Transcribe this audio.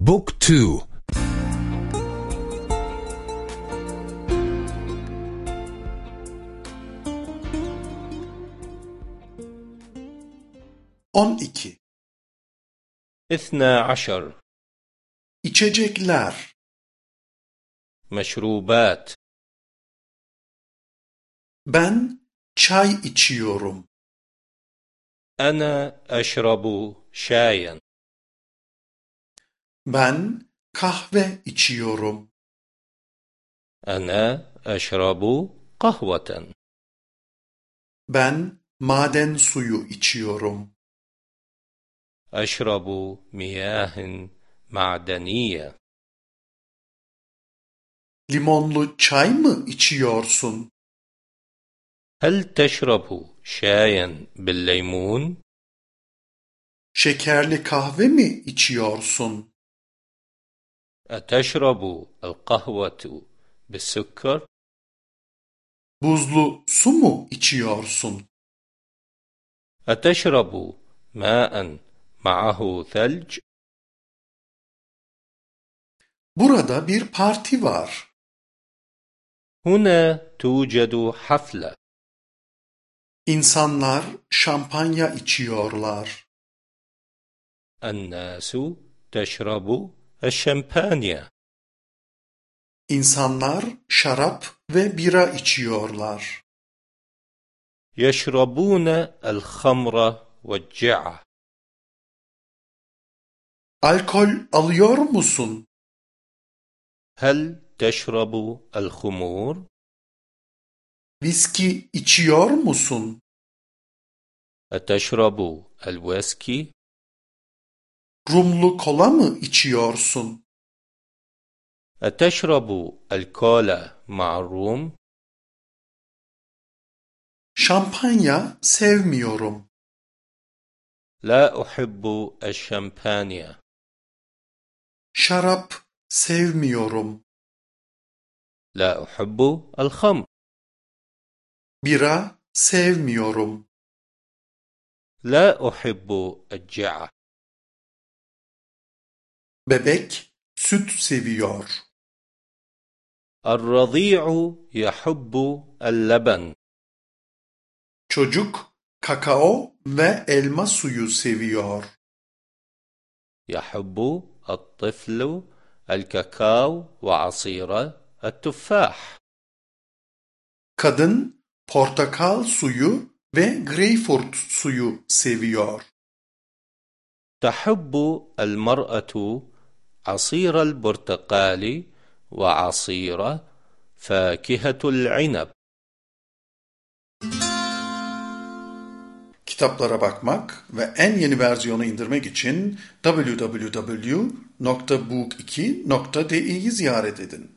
Book 2 12 12 İçecekler. Meşrubat. Ben çay içiyorum. Ana eşrabu şayen ben kahve içiyorum. Ana eşrabu kahveten. Ben maden suyu içiyorum. Eşrabu miyahin madeniye. Limonlu çay mı içiyorsun? Hel teşrabu şayen bil? Şekerli kahve mi içiyorsun? أتشرب القهوة بالسكر؟ Buzlu su mu içiyorsun? أتشرب ماء معه ثلج؟ Burada bir parti var. هنا توجد حفلة İnsanlar şampanya içiyorlar. الناس تشرب الشمبانيا İnsanlar şarap ve bira içiyorlar. يشربون الخمر والجعة Alkol alıyor musun? هل تشرب الخمور؟ Viski içiyor musun? أتشرب الويسكي؟ Rumlu kola mı içiyorsun? أتشرب الكولا مع الروم؟ Şampanya sevmiyorum. لا أحب الشمبانيا Şarap sevmiyorum. لا أحب الخمر Bira sevmiyorum. لا أحب الجعة Bebek süt seviyor. الرضيع يحب اللبن Çocuk kakao ve elma suyu seviyor. يحب الطفل الكاكاو وعصير التفاح Kadın portakal suyu ve greyfurt suyu seviyor. تحب المرأة عصير البرتقال وعصير فاكهة العنب Kitaplara bakmak ve en yeni versiyonu indirmek için www.book2.de'yi ziyaret edin.